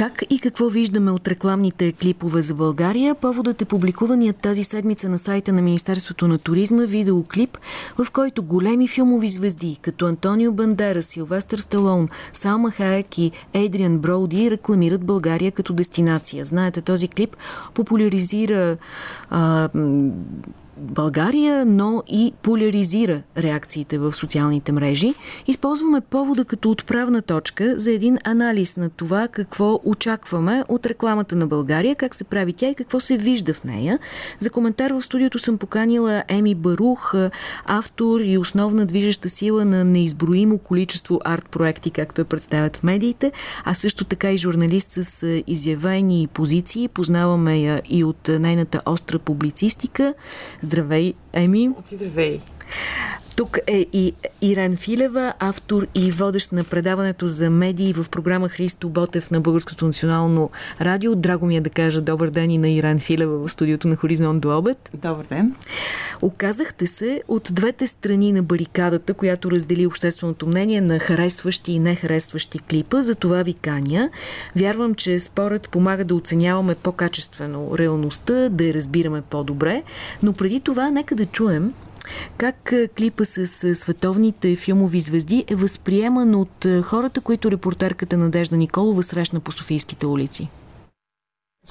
Как и какво виждаме от рекламните клипове за България? Поводът е публикуваният тази седмица на сайта на Министерството на туризма видеоклип, в който големи филмови звезди, като Антонио Бандера, Силвестър Сталон, Салма Хаек и Ейдриан Броуди рекламират България като дестинация. Знаете, този клип популяризира а, България, но и поляризира реакциите в социалните мрежи. Използваме повода като отправна точка за един анализ на това какво очакваме от рекламата на България, как се прави тя и какво се вижда в нея. За коментар в студиото съм поканила Еми Барух, автор и основна движеща сила на неизброимо количество арт-проекти, както я представят в медиите, а също така и журналист с изявени позиции. Познаваме я и от нейната остра публицистика. zdravej, Amy. Zdravej. Тук е и Ирен Филева, автор и водещ на предаването за медии в програма Христо Ботев на Българското национално радио. Драго ми е да кажа добър ден и на Ирен Филева в студиото на Хоризонт до обед. Добър ден. Оказахте се от двете страни на барикадата, която раздели общественото мнение на харесващи и нехаресващи клипа. За това ви каня. Вярвам, че според помага да оценяваме по-качествено реалността, да я разбираме по-добре. Но преди това нека да чуем как клипа с световните филмови звезди е възприеман от хората, които репортерката Надежда Николова срещна по Софийските улици?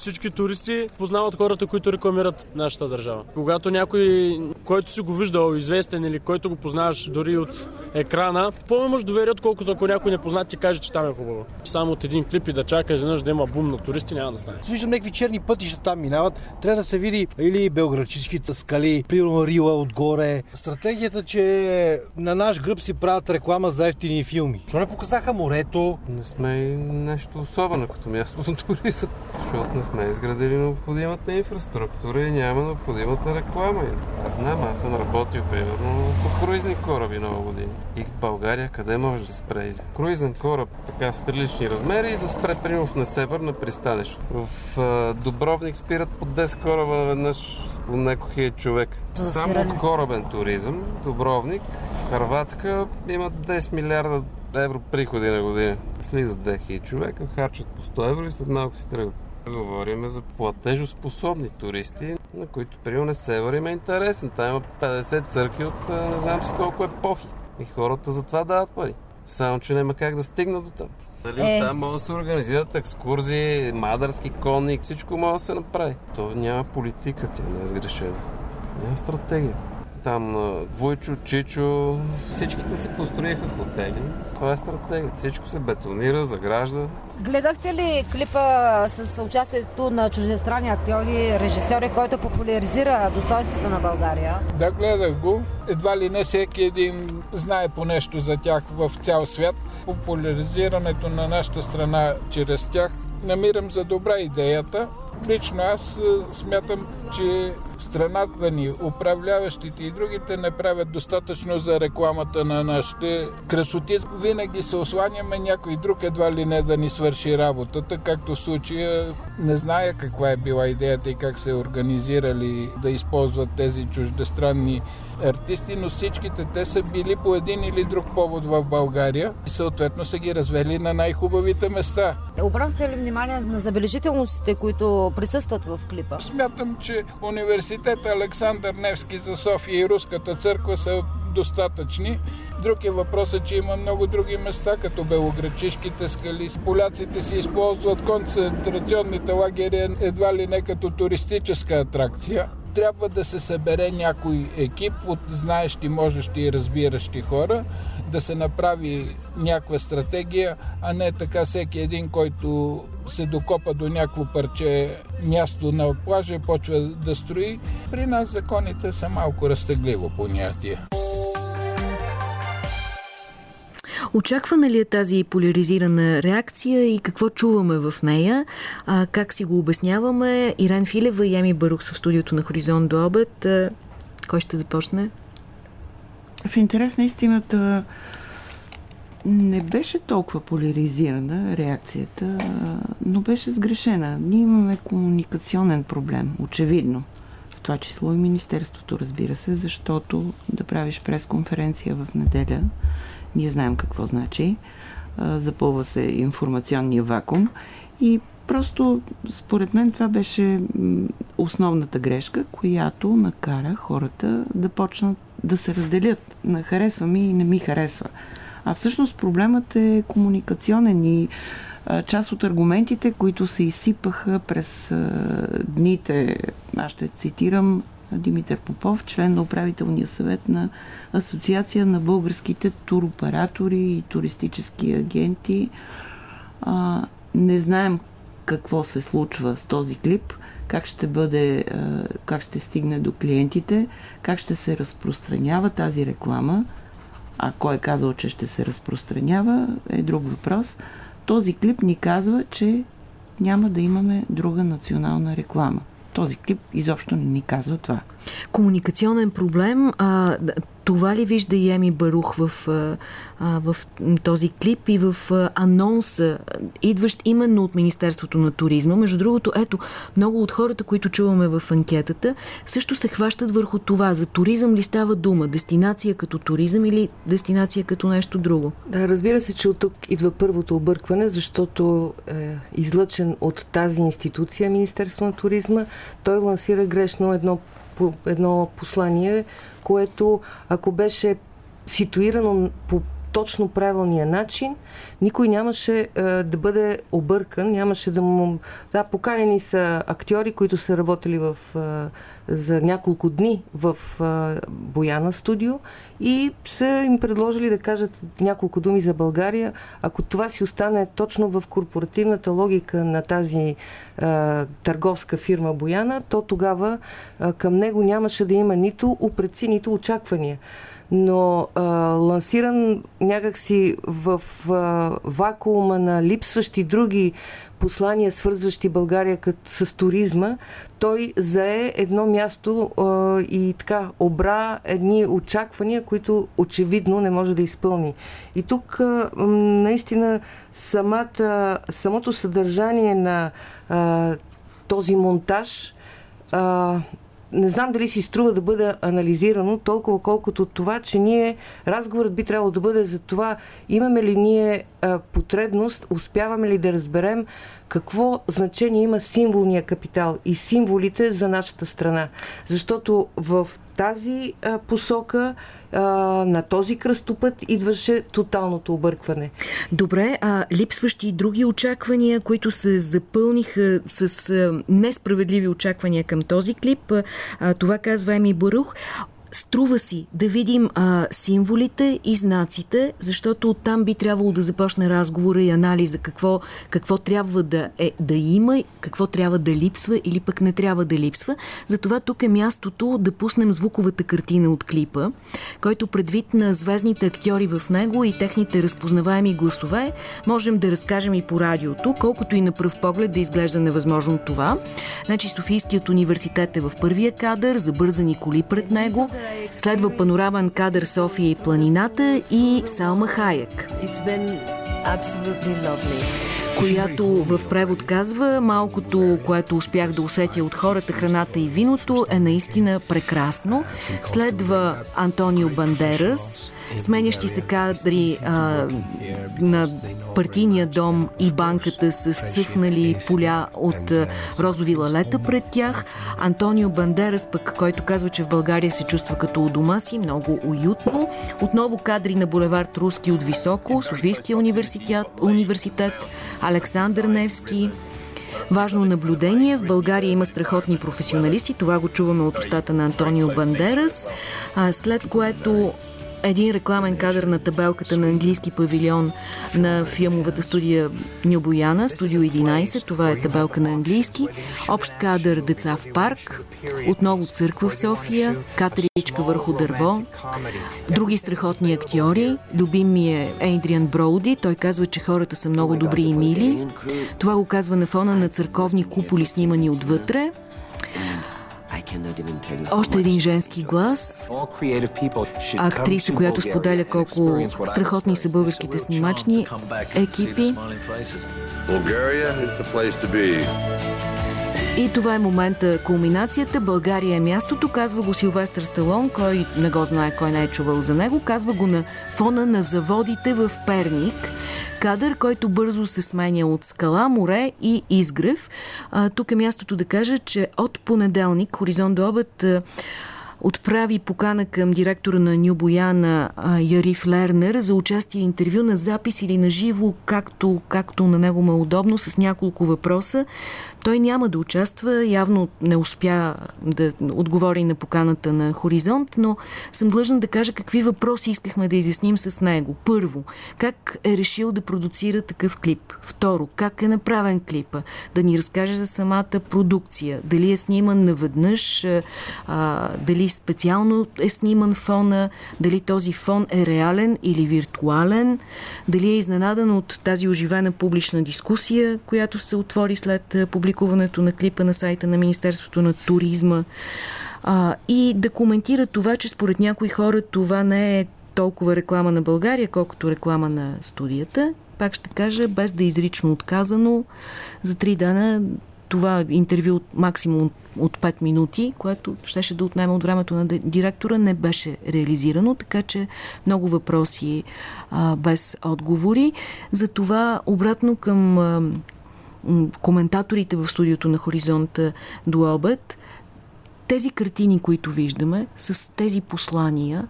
Всички туристи познават хората, които рекламират нашата държава. Когато някой, който си го виждал, известен или който го познаваш дори от екрана, по-имаш доверие, отколкото ако някой не познат ти каже, че там е хубаво. Само от един клип и да чакаш веднъж да има бум на туристи, няма да стане. Виждам някакви черни пътища там минават. Трябва да се види или белградческите скали, примерно Рила отгоре. Стратегията, че на наш гръб си правят реклама за ефтини филми. Защо не показаха морето? Не сме нещо особено като място за туризъм, защото не сме изградили необходимата инфраструктура и няма необходимата реклама. Аз знам, аз съм работил примерно по круизни кораби много години. И в България къде може да спре? Круизен кораб така с прилични размери и да спре примерно в Несебър на пристанище. В Дубровник спират по 10 кораба веднъж с по няколко хиляди човек. Само от корабен туризъм Дубровник в Харватска имат 10 милиарда евро приходи на година. Слизат 2000 човека, харчат по 100 евро и след малко си тръгват. Говорим за платежоспособни туристи, на които примерно Север им е интересен. Там има 50 църкви от не знам си колко епохи. И хората за това дават пари. Само, че няма как да стигнат до там. Дали е. там могат да се организират екскурзии, мадърски конник, всичко може да се направи. То няма политика, тя не е сгрешена. Няма стратегия. Там Войчо, Чичо, всичките си построиха хотели. Това е стратегия. Всичко се бетонира, загражда. Гледахте ли клипа с участието на чуждестранни актьори, режисьори, който популяризира достоинствата на България? Да, гледах го. Едва ли не всеки един знае по нещо за тях в цял свят. Популяризирането на нашата страна чрез тях намирам за добра идеята. Лично аз смятам, че страната ни, управляващите и другите не правят достатъчно за рекламата на нашите красоти. Винаги се осланяме някой друг едва ли не да ни свърши работата, както в случая не зная каква е била идеята и как се организирали да използват тези чуждестранни артисти, но всичките те са били по един или друг повод в България и съответно са ги развели на най-хубавите места. Обрахте ли внимание на забележителностите, които присъстват в клипа? Смятам, че университета Александър Невски за София и Руската църква са достатъчни. Друг е въпросът, че има много други места, като Белоградчишките скали. Поляците си използват концентрационните лагери едва ли не като туристическа атракция трябва да се събере някой екип от знаещи, можещи и разбиращи хора, да се направи някаква стратегия, а не така всеки един, който се докопа до някакво парче място на плажа и почва да строи. При нас законите са малко разтегливо понятие. Очаквана ли е тази поляризирана реакция и какво чуваме в нея? А, как си го обясняваме? Иран Филева и Еми Барух са в студиото на Хоризонт до обед. А, кой ще започне? В интерес на истината не беше толкова поляризирана реакцията, но беше сгрешена. Ние имаме комуникационен проблем, очевидно. В това число и Министерството, разбира се, защото да правиш пресконференция в неделя ние знаем какво значи. запълва се информационния вакуум и просто според мен това беше основната грешка, която накара хората да почнат да се разделят на харесва ми и не ми харесва. А всъщност проблемът е комуникационен и част от аргументите, които се изсипаха през дните, аз ще цитирам Димитър Попов, член на управителния съвет на Асоциация на българските туроператори и туристически агенти. Не знаем какво се случва с този клип, как ще бъде, как ще стигне до клиентите, как ще се разпространява тази реклама. А кой е казал, че ще се разпространява, е друг въпрос. Този клип ни казва, че няма да имаме друга национална реклама. Този клип изобщо не ни казва това. Комуникационен проблем. А, това ли вижда и Еми Барух в, а, в този клип и в анонса, идващ именно от Министерството на туризма? Между другото, ето, много от хората, които чуваме в анкетата, също се хващат върху това. За туризъм ли става дума? Дестинация като туризъм или дестинация като нещо друго? Да, разбира се, че от тук идва първото объркване, защото е излъчен от тази институция, Министерство на туризма, той лансира грешно едно едно послание, което ако беше ситуирано по точно правилния начин, никой нямаше е, да бъде объркан, нямаше да му... Да, поканени са актьори, които са работили в, е, за няколко дни в е, Бояна студио и са им предложили да кажат няколко думи за България. Ако това си остане точно в корпоративната логика на тази е, търговска фирма Бояна, то тогава е, към него нямаше да има нито упреци, нито очаквания но а, лансиран някакси в а, вакуума на липсващи други послания, свързващи България като, с туризма, той зае едно място а, и така обра едни очаквания, които очевидно не може да изпълни. И тук а, наистина самата, самото съдържание на а, този монтаж а, не знам дали си струва да бъде анализирано толкова колкото това, че ние, разговорът би трябвало да бъде за това, имаме ли ние а, потребност, успяваме ли да разберем какво значение има символния капитал и символите за нашата страна. Защото в тази а, посока, а, на този кръстопът, идваше тоталното объркване. Добре, а липсващи и други очаквания, които се запълниха с а, несправедливи очаквания към този клип, а, това казва Еми Барух. Струва си да видим а, символите и знаците, защото оттам би трябвало да започне разговора и анализа какво, какво трябва да, е, да има, какво трябва да липсва или пък не трябва да липсва. Затова тук е мястото да пуснем звуковата картина от клипа, който предвид на звездните актьори в него и техните разпознаваеми гласове, можем да разкажем и по радиото, колкото и на пръв поглед да изглежда невъзможно това. Значи Софийският университет е в първия кадър, забързани коли пред него, Следва панорамен кадър София и планината и Салма Хаяк която в превод казва малкото, което успях да усетя от хората, храната и виното е наистина прекрасно. Следва Антонио Бандерас, сменящи се кадри а, на партийния дом и банката с цъфнали поля от розови лалета пред тях. Антонио Бандерас пък, който казва, че в България се чувства като у дома си, много уютно. Отново кадри на булевард Руски от Високо, Софийския университет, университет Александър Невски. Важно наблюдение. В България има страхотни професионалисти. Това го чуваме от устата на Антонио Бандерас. След което един рекламен кадър на табелката на английски павилион на филмовата студия Нюбояна, студио 11, това е табелка на английски, общ кадър Деца в парк, отново църква в София, катеричка върху дърво, други страхотни актьори, любим ми е Ейдриан Броуди, той казва, че хората са много добри и мили, това го казва на фона на църковни куполи снимани отвътре, още един женски глас. Актриса, която споделя колко страхотни са българските снимачни екипи. Bulgaria is the place to be. И това е момента, кулминацията. България е мястото, казва го Силвестър Сталон, кой не го знае, кой не е чувал за него. Казва го на фона на заводите в Перник. Кадър, който бързо се сменя от скала, море и изгрев. А, тук е мястото да кажа, че от понеделник, Хоризонт до обед, отправи покана към директора на Ню Бояна Яриф Лернер за участие интервю на запис или на живо, както, както на него му е удобно, с няколко въпроса. Той няма да участва, явно не успя да отговори на поканата на Хоризонт, но съм длъжна да кажа какви въпроси искахме да изясним с него. Първо, как е решил да продуцира такъв клип? Второ, как е направен клипа? Да ни разкаже за самата продукция. Дали е сниман наведнъж, а, дали специално е сниман фона, дали този фон е реален или виртуален, дали е изненадан от тази оживена публична дискусия, която се отвори след публикуването на клипа на сайта на Министерството на туризма а, и да коментира това, че според някои хора това не е толкова реклама на България, колкото реклама на студията. Пак ще кажа, без да е изрично отказано, за три дена това интервю от максимум от 5 минути, което щеше да отнема от времето на директора, не беше реализирано, така че много въпроси а, без отговори. Затова обратно към а, коментаторите в студиото на Хоризонта до обед, тези картини, които виждаме, с тези послания,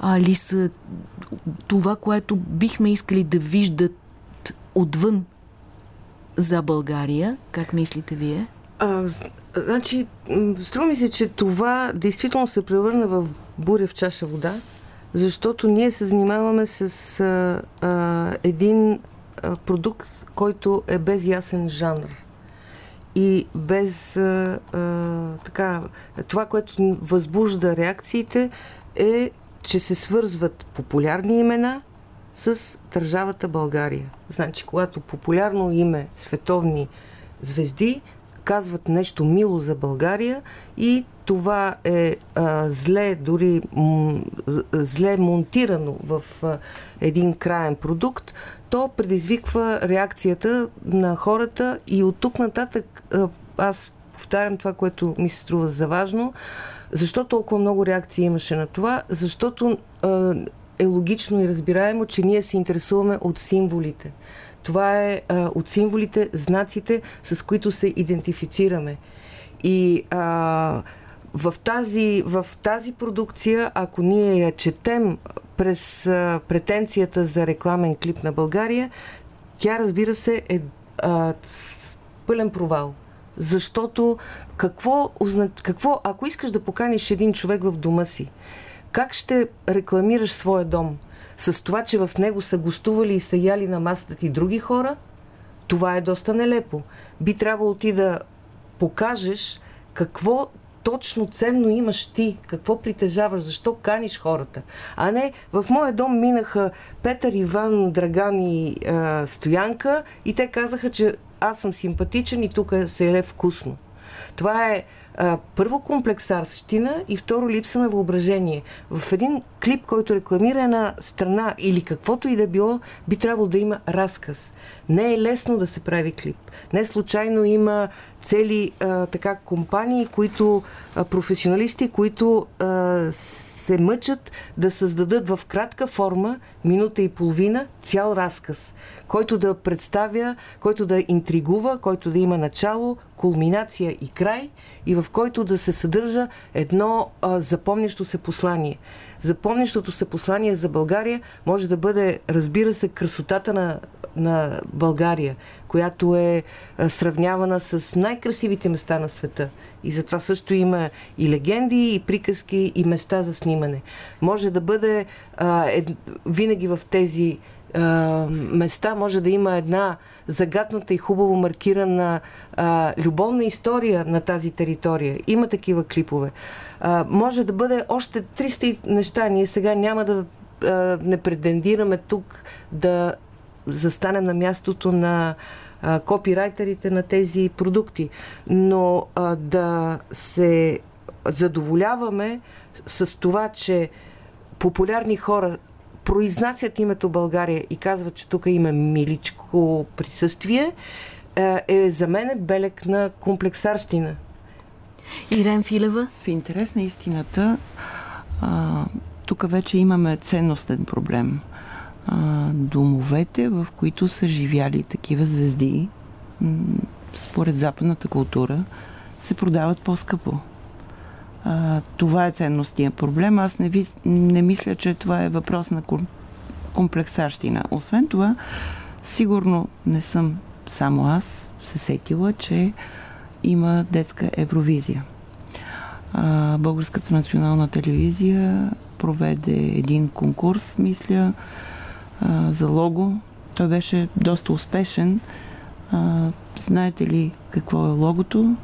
а, ли са това, което бихме искали да виждат отвън за България? Как мислите вие? А, значи, струва ми се, че това действително се превърна в буря в чаша вода, защото ние се занимаваме с а, а, един продукт, който е без ясен жанр и без а, а, така, това, което възбужда реакциите е, че се свързват популярни имена с държавата България. Значи, когато популярно име световни звезди казват нещо мило за България и това е а, зле, дори м- зле монтирано в а, един краен продукт, то предизвиква реакцията на хората и от тук нататък а, аз повтарям това, което ми се струва за важно. Защо толкова много реакции имаше на това? Защото а, е логично и разбираемо, че ние се интересуваме от символите. Това е а, от символите, знаците, с които се идентифицираме. И а, в, тази, в тази продукция, ако ние я четем през а, претенцията за рекламен клип на България, тя, разбира се, е а, пълен провал. Защото какво, какво, ако искаш да поканиш един човек в дома си, как ще рекламираш своя дом? С това, че в него са гостували и са яли на масата ти други хора, това е доста нелепо. Би трябвало ти да покажеш какво точно ценно имаш ти, какво притежаваш, защо каниш хората. А не, в моя дом минаха Петър, Иван, Драган и а, Стоянка и те казаха, че аз съм симпатичен и тук се е вкусно. Това е а, първо комплексарщина и второ липса на въображение. В един клип, който рекламира една страна или каквото и да било, би трябвало да има разказ. Не е лесно да се прави клип. Не случайно има цели а, така компании, които а, професионалисти, които а, се мъчат да създадат в кратка форма, минута и половина, цял разказ, който да представя, който да интригува, който да има начало, кулминация и край и в който да се съдържа едно а, запомнящо се послание. Запомнящото се послание за България може да бъде, разбира се, красотата на, на България, която е а, сравнявана с най-красивите места на света. И затова също има и легенди, и приказки, и места за снимане. Може да бъде а, ед, винаги в тези а, места може да има една загадната и хубаво маркирана а, любовна история на тази територия. Има такива клипове. А, може да бъде още 300 неща. Ние сега няма да не претендираме тук да застанем на мястото на а, копирайтерите на тези продукти, но а, да се задоволяваме с това, че популярни хора произнасят името България и казват, че тук има миличко присъствие, е, за мен белег на комплексарщина. Ирен Филева? В интерес на истината, а, тук вече имаме ценностен проблем. А, домовете, в които са живяли такива звезди, според западната култура, се продават по-скъпо. А, това е ценностния проблем. Аз не, ви, не мисля, че това е въпрос на комплексащина. Освен това, сигурно не съм само аз се сетила, че има детска Евровизия. А, Българската национална телевизия проведе един конкурс, мисля, за лого. Той беше доста успешен. А, знаете ли какво е логото?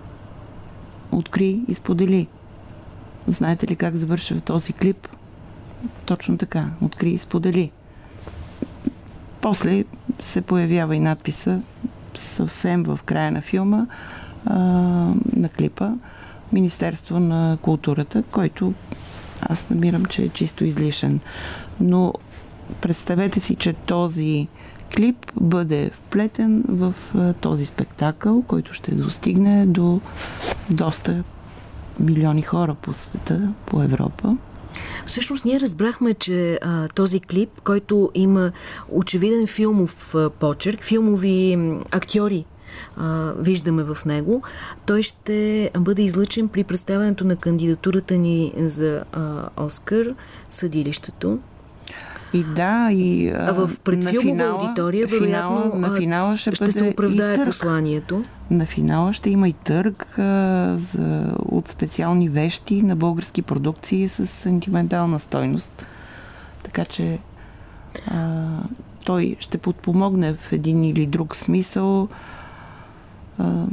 Откри и сподели. Знаете ли как завършва този клип? Точно така. Откри и сподели. После се появява и надписа съвсем в края на филма, а, на клипа, Министерство на културата, който аз намирам, че е чисто излишен. Но представете си, че този клип бъде вплетен в този спектакъл, който ще достигне до доста милиони хора по света, по Европа. Всъщност ние разбрахме, че а, този клип, който има очевиден филмов почерк, филмови актьори а, виждаме в него, той ще бъде излъчен при представянето на кандидатурата ни за а, Оскар, съдилището. И да, и а в предфилмова аудитория, вероятно, финала, на финала ще, ще се оправдае посланието. На финала ще има и търг а, за, от специални вещи на български продукции с сентиментална стойност. Така че а, той ще подпомогне в един или друг смисъл а,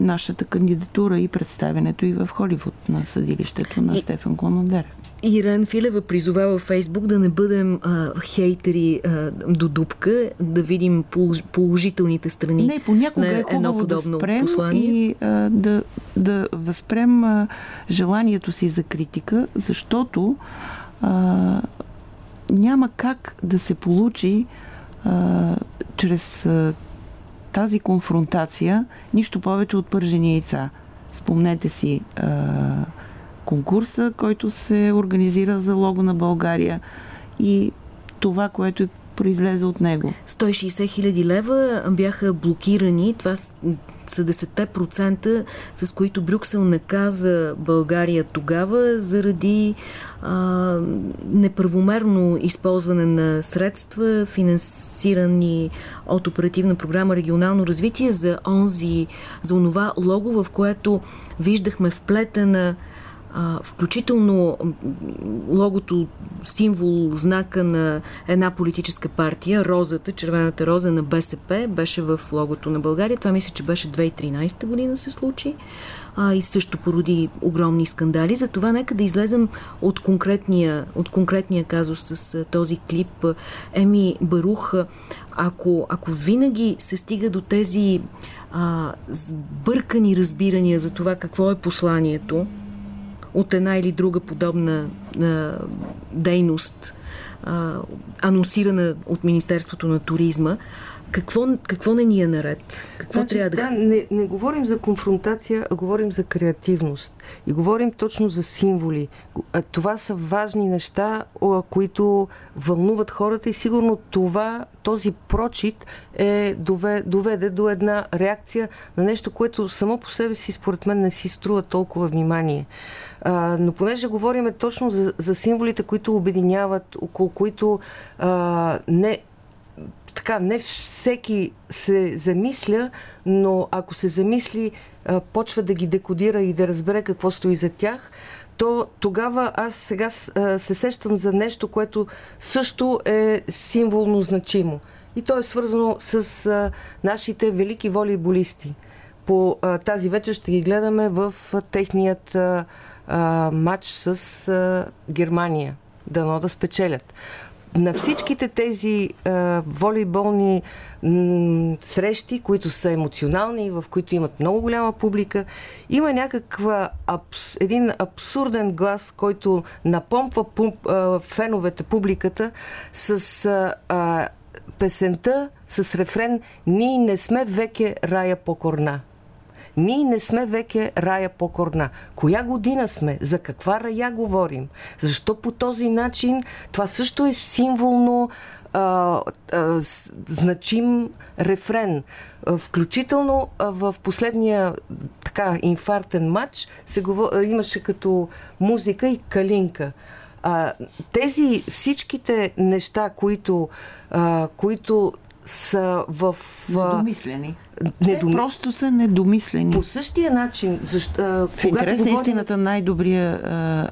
нашата кандидатура и представенето и в Холивуд на съдилището на и, Стефан Конодерев. Ирен Филева призова във Фейсбук да не бъдем а, хейтери а, до дупка, да видим положителните страни не, понякога на е едно подобно да спрем послание. И а, да, да възпрем а, желанието си за критика, защото а, няма как да се получи а, чрез а, тази конфронтация нищо повече от пържени яйца. Спомнете си а, конкурса, който се организира за лого на България и това, което е произлезе от него. 160 хиляди лева бяха блокирани. Това са 10% с които Брюксел наказа България тогава заради а, неправомерно използване на средства, финансирани от оперативна програма регионално развитие за онзи, за онова лого, в което виждахме вплетена включително логото, символ, знака на една политическа партия, розата, червената роза на БСП, беше в логото на България. Това мисля, че беше 2013 година се случи а, и също породи огромни скандали. Затова нека да излезем от конкретния, от конкретния казус с този клип. Еми Барух, ако, ако винаги се стига до тези а, сбъркани разбирания за това какво е посланието, от една или друга подобна а, дейност, а, анонсирана от Министерството на туризма, какво, какво не ни е наред? Какво значи, трябва да... Да, не, не говорим за конфронтация, а говорим за креативност. И говорим точно за символи. Това са важни неща, които вълнуват хората и сигурно това, този прочит е доведе, до една реакция на нещо, което само по себе си, според мен, не си струва толкова внимание. А, но понеже говорим точно за, за символите, които обединяват, около които а, не така, не всеки се замисля, но ако се замисли, почва да ги декодира и да разбере какво стои за тях, то тогава аз сега се сещам за нещо, което също е символно значимо. И то е свързано с нашите велики волейболисти. По тази вечер ще ги гледаме в техният матч с Германия. Дано да спечелят на всичките тези а, волейболни м- срещи, които са емоционални, в които имат много голяма публика, има някаква абс, един абсурден глас, който напомпва пум, а, феновете, публиката с а, песента с рефрен Ние не сме веке рая по корна. Ние не сме веке рая по корна. Коя година сме? За каква рая говорим? Защо по този начин? Това също е символно а, а, значим рефрен. Включително в последния така инфарктен матч се говор... имаше като музика и калинка. А, тези всичките неща, които, а, които са в... Недомислени. Недом... Те просто са недомислени. По същия начин, защо, а, в интерес на говорим... истината, най-добрият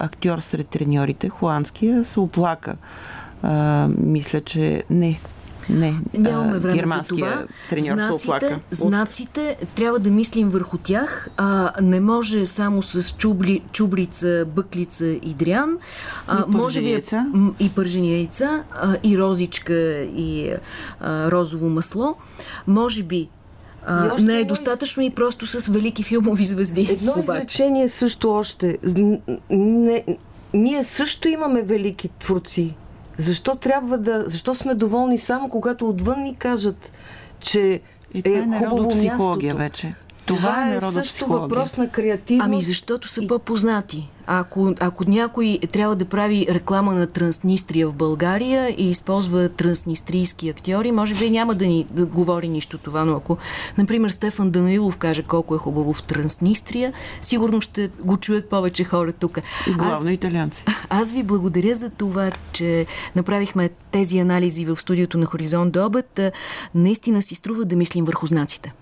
актьор сред треньорите, Хуанския, се оплака. А, мисля, че не, не, Нямаме време за това. Знаците, знаците, трябва да мислим върху тях. А, не може само с чубли, чубрица, бъклица и дрян. А, и може би и пържени яйца, а, и розичка, и а, розово масло. Може би а, не е достатъчно и просто с велики филмови звезди. Едно обаче. изречение също още. Не, ние също имаме велики творци защо трябва да... Защо сме доволни само когато отвън ни кажат, че и е, е хубаво мястото? вече. Това, е, е също въпрос на креативност. Ами защото са и... по-познати. Ако, ако някой трябва да прави реклама на Транснистрия в България и използва транснистрийски актьори, може би няма да ни да говори нищо това, но ако, например, Стефан Данаилов каже колко е хубаво в Транснистрия, сигурно ще го чуят повече хора тук. И главно аз, италианци. Аз ви благодаря за това, че направихме тези анализи в студиото на Хоризонт до обед. Наистина си струва да мислим върху знаците.